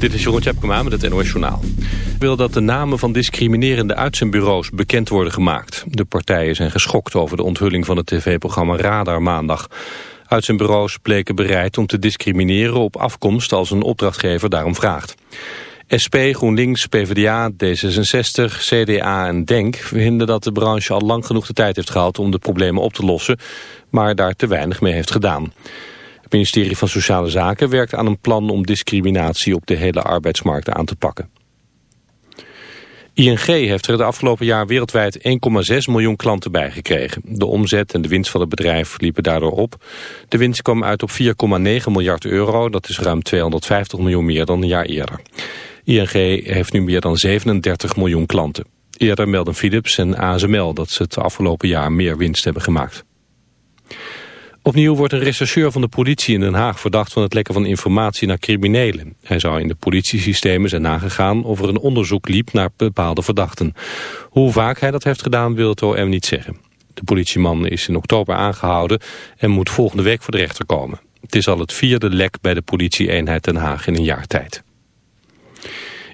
Dit is Jeroen Tjepkema met het NOS Journaal. wil dat de namen van discriminerende uitzendbureaus bekend worden gemaakt. De partijen zijn geschokt over de onthulling van het tv-programma Radar maandag. Uitzendbureaus bleken bereid om te discrimineren op afkomst als een opdrachtgever daarom vraagt. SP, GroenLinks, PvdA, D66, CDA en DENK vinden dat de branche al lang genoeg de tijd heeft gehad om de problemen op te lossen, maar daar te weinig mee heeft gedaan. Het ministerie van Sociale Zaken werkt aan een plan om discriminatie op de hele arbeidsmarkt aan te pakken. ING heeft er de afgelopen jaar wereldwijd 1,6 miljoen klanten bijgekregen. De omzet en de winst van het bedrijf liepen daardoor op. De winst kwam uit op 4,9 miljard euro, dat is ruim 250 miljoen meer dan een jaar eerder. ING heeft nu meer dan 37 miljoen klanten. Eerder melden Philips en ASML dat ze het afgelopen jaar meer winst hebben gemaakt. Opnieuw wordt een rechercheur van de politie in Den Haag verdacht van het lekken van informatie naar criminelen. Hij zou in de politiesystemen zijn nagegaan of er een onderzoek liep naar bepaalde verdachten. Hoe vaak hij dat heeft gedaan wil het OM niet zeggen. De politieman is in oktober aangehouden en moet volgende week voor de rechter komen. Het is al het vierde lek bij de politie-eenheid Den Haag in een jaar tijd.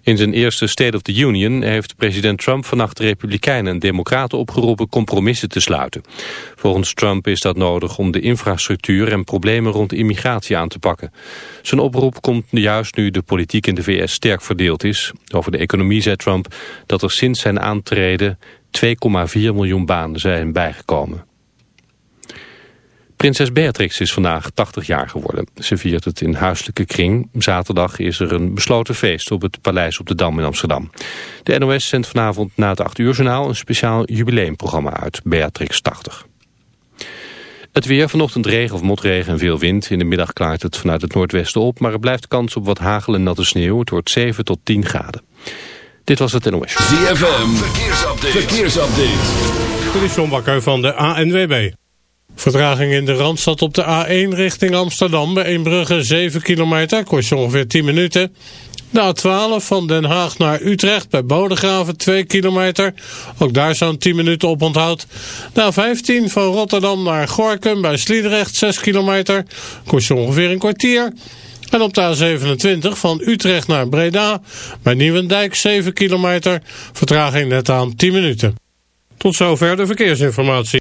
In zijn eerste State of the Union heeft president Trump vannacht de Republikeinen en Democraten opgeroepen compromissen te sluiten. Volgens Trump is dat nodig om de infrastructuur en problemen rond immigratie aan te pakken. Zijn oproep komt juist nu de politiek in de VS sterk verdeeld is. Over de economie zei Trump dat er sinds zijn aantreden 2,4 miljoen banen zijn bijgekomen. Prinses Beatrix is vandaag 80 jaar geworden. Ze viert het in huiselijke kring. Zaterdag is er een besloten feest op het Paleis op de Dam in Amsterdam. De NOS zendt vanavond na het 8 uur journaal een speciaal jubileumprogramma uit, Beatrix 80. Het weer, vanochtend regen of motregen en veel wind. In de middag klaart het vanuit het noordwesten op, maar er blijft kans op wat hagel en natte sneeuw. Het wordt 7 tot 10 graden. Dit was het NOS. ZFM, verkeersupdate. verkeersupdate. Dit is John Bakker van de ANWB. Vertraging in de Randstad op de A1 richting Amsterdam. Bij Eembrugge 7 kilometer, kost je ongeveer 10 minuten. De A12 van Den Haag naar Utrecht bij Bodegraven 2 kilometer. Ook daar zo'n 10 minuten op onthoud. De A15 van Rotterdam naar Gorkum bij Sliedrecht 6 kilometer. Kost je ongeveer een kwartier. En op de A27 van Utrecht naar Breda bij Nieuwendijk 7 kilometer. Vertraging net aan 10 minuten. Tot zover de verkeersinformatie.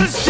Let's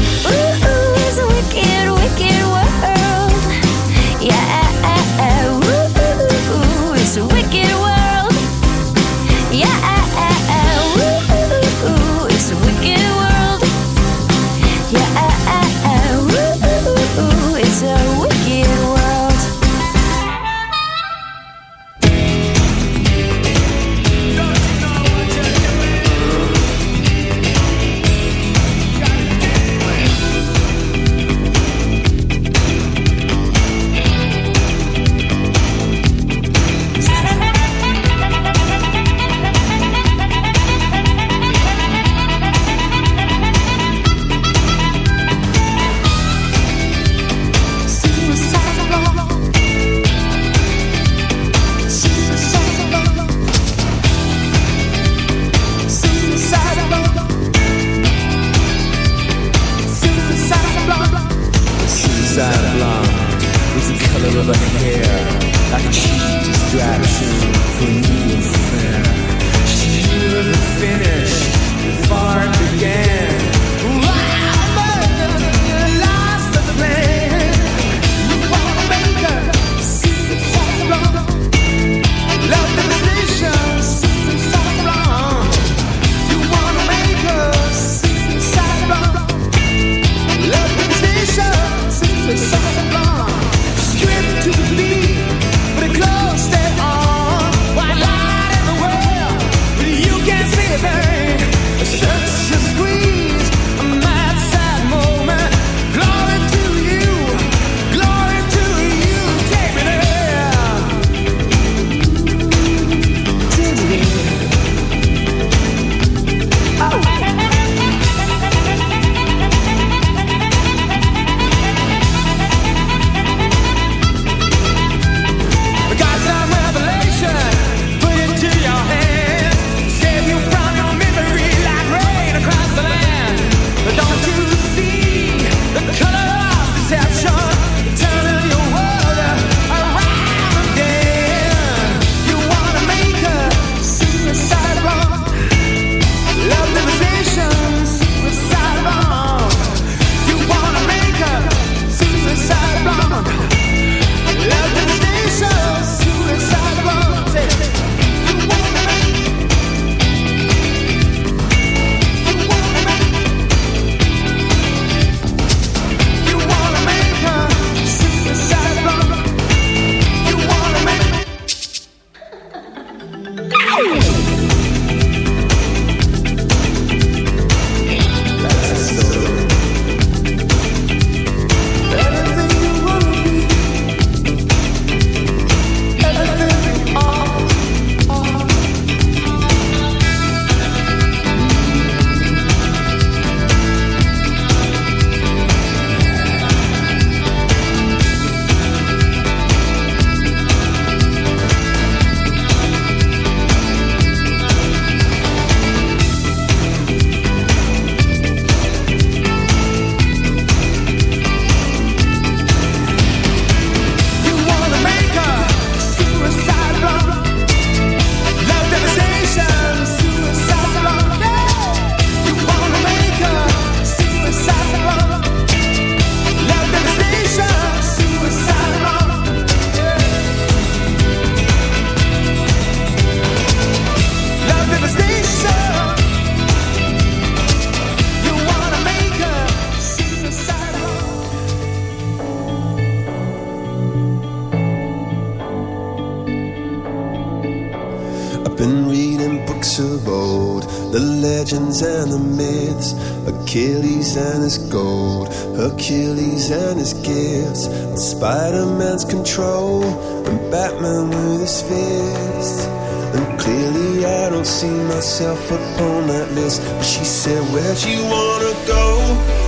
said, Where'd you wanna go?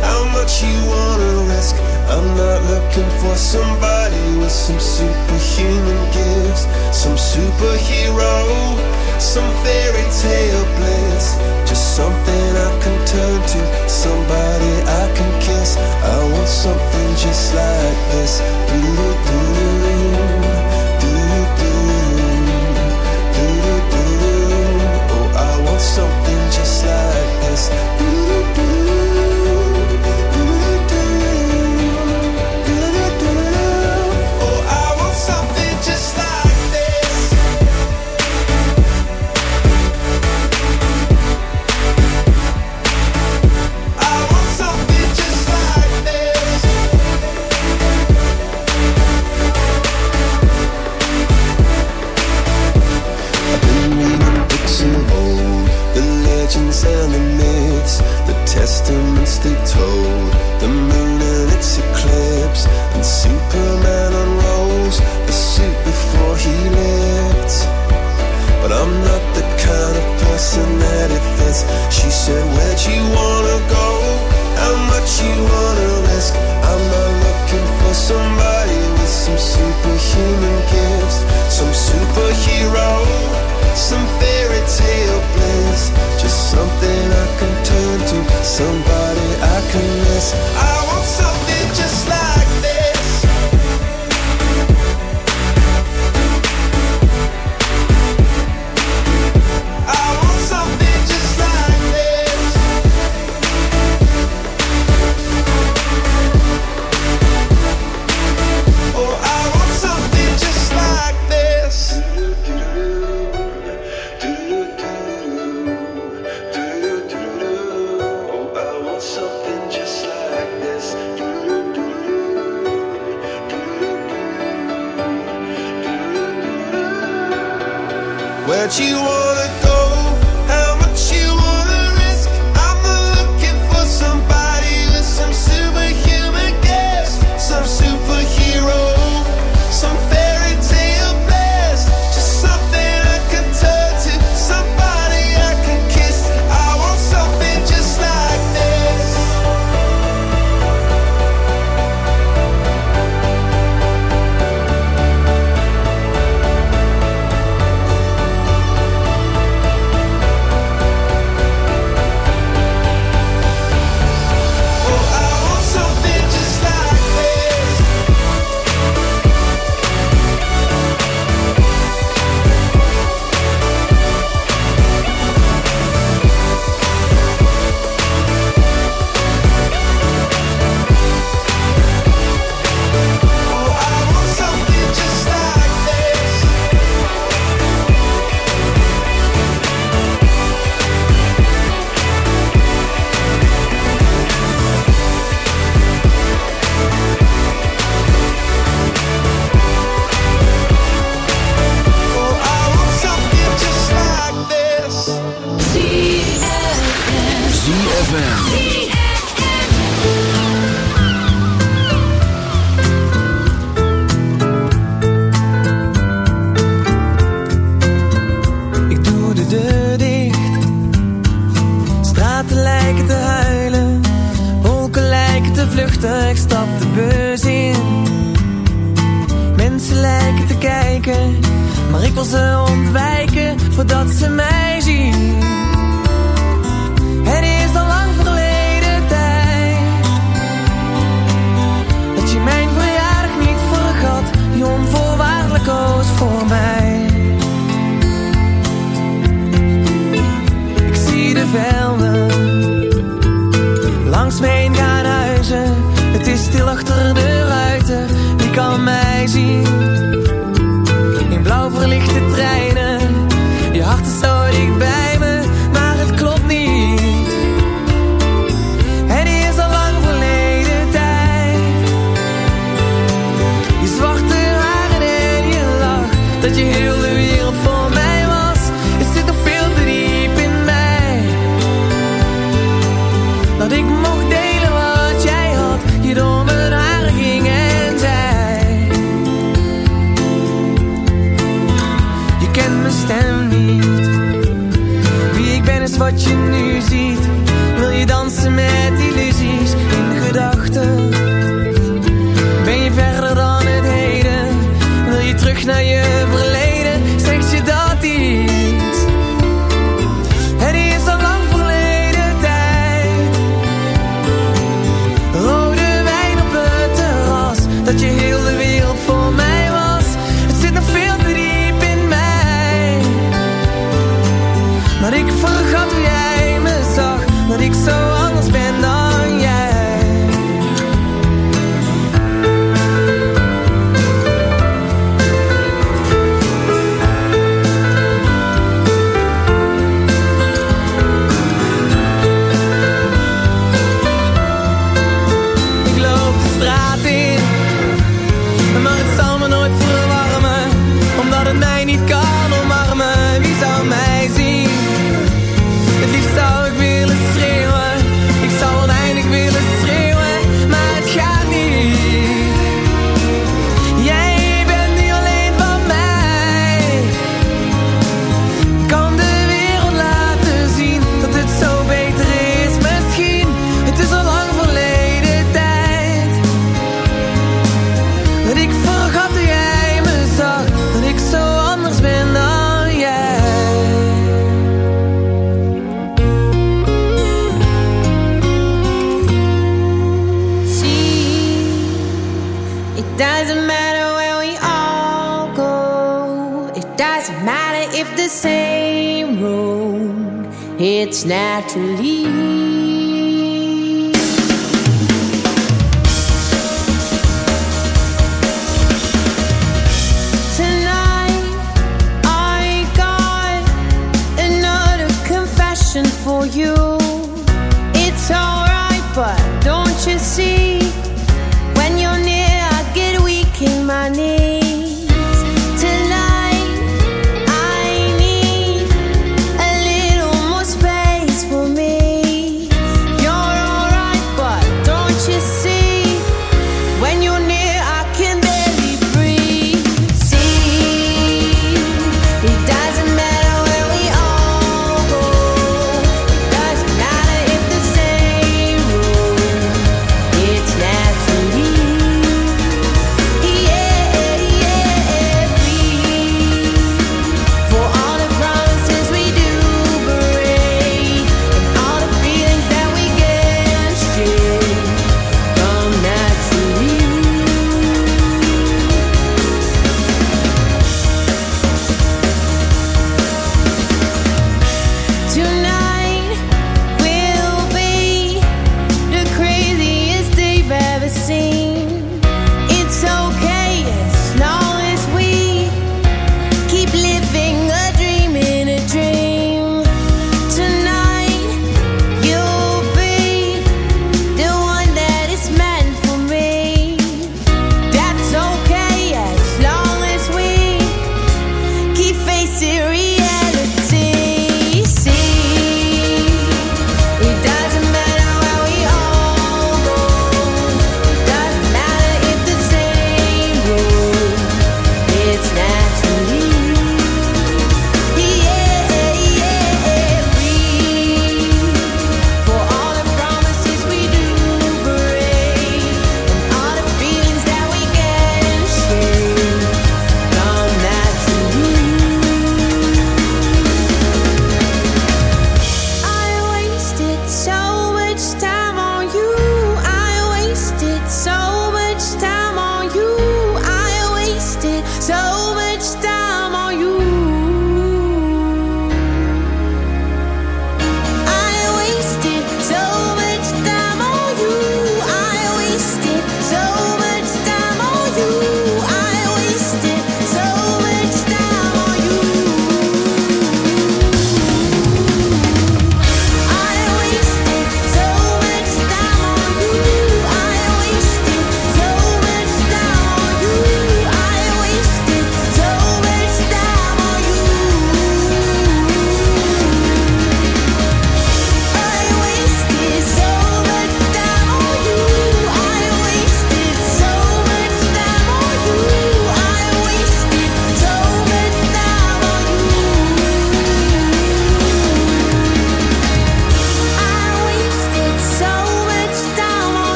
How much you wanna risk? I'm not looking for somebody with some superhuman gifts, some superhero, some fairy tale bliss. Just something I can turn to, somebody I can kiss. I want something just like this.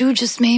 you just made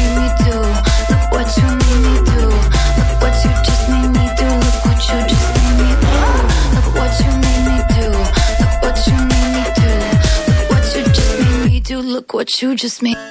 what you just made.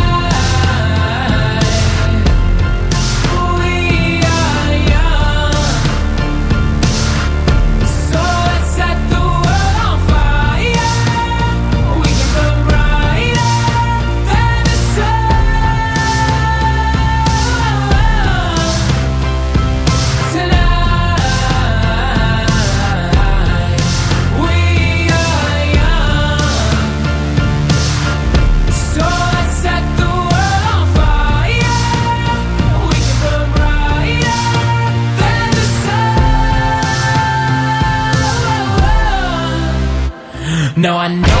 No, I know.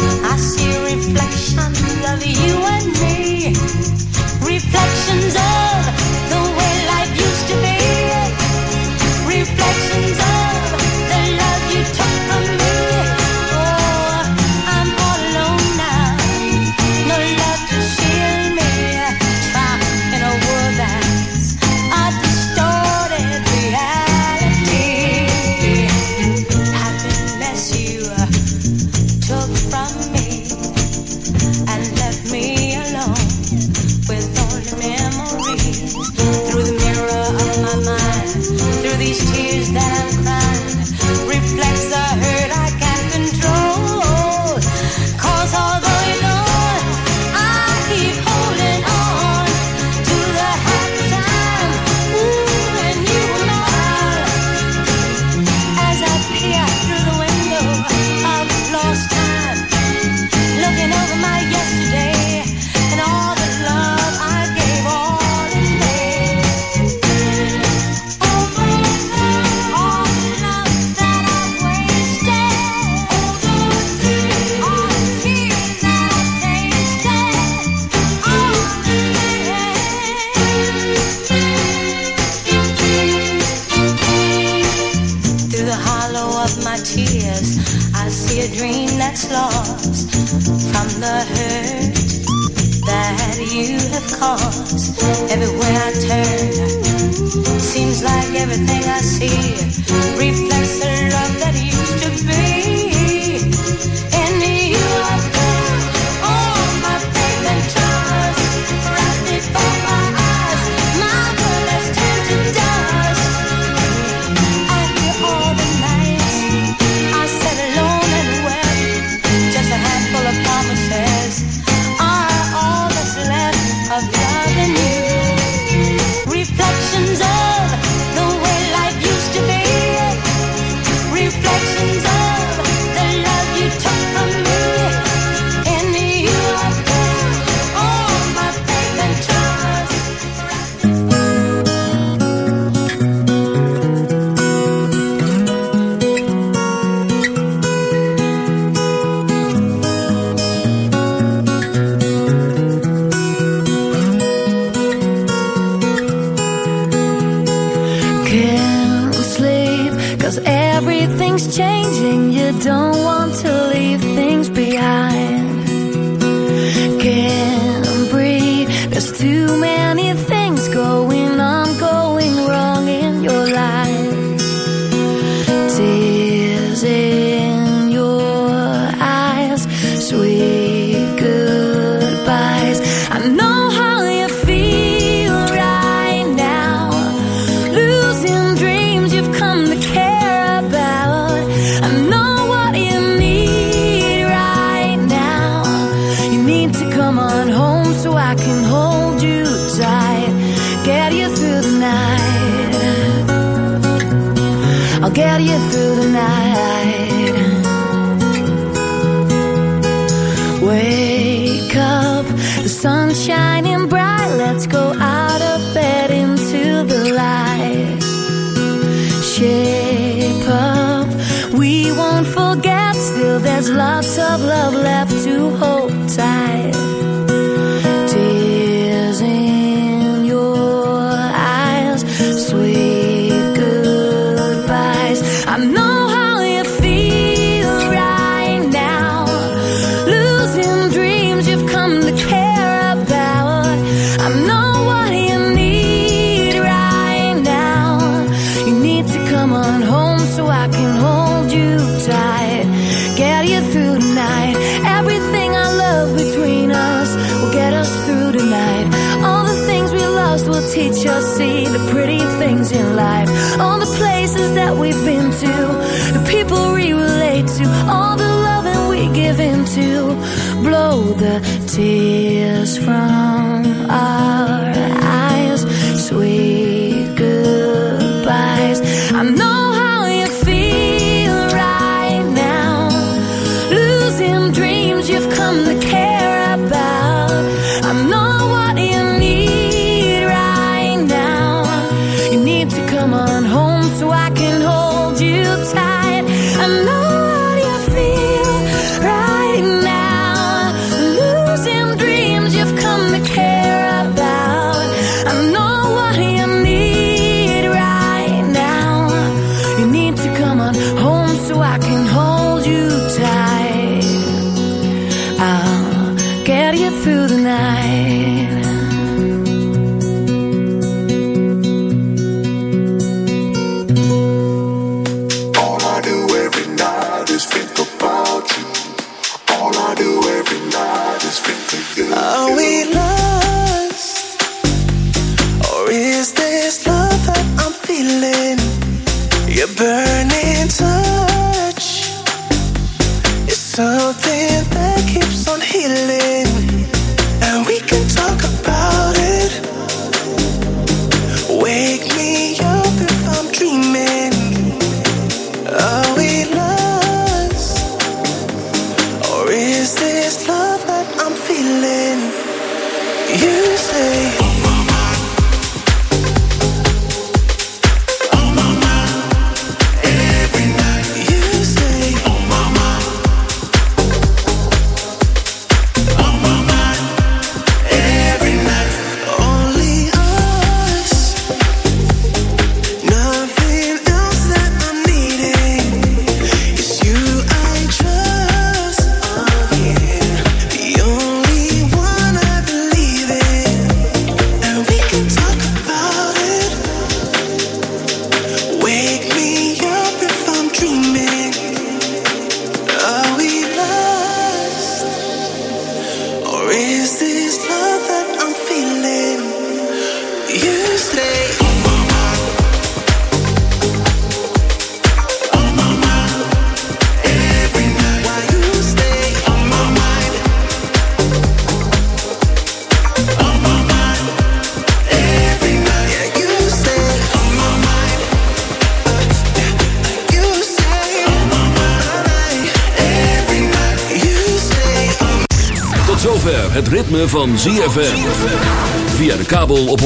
of love left to hold tight.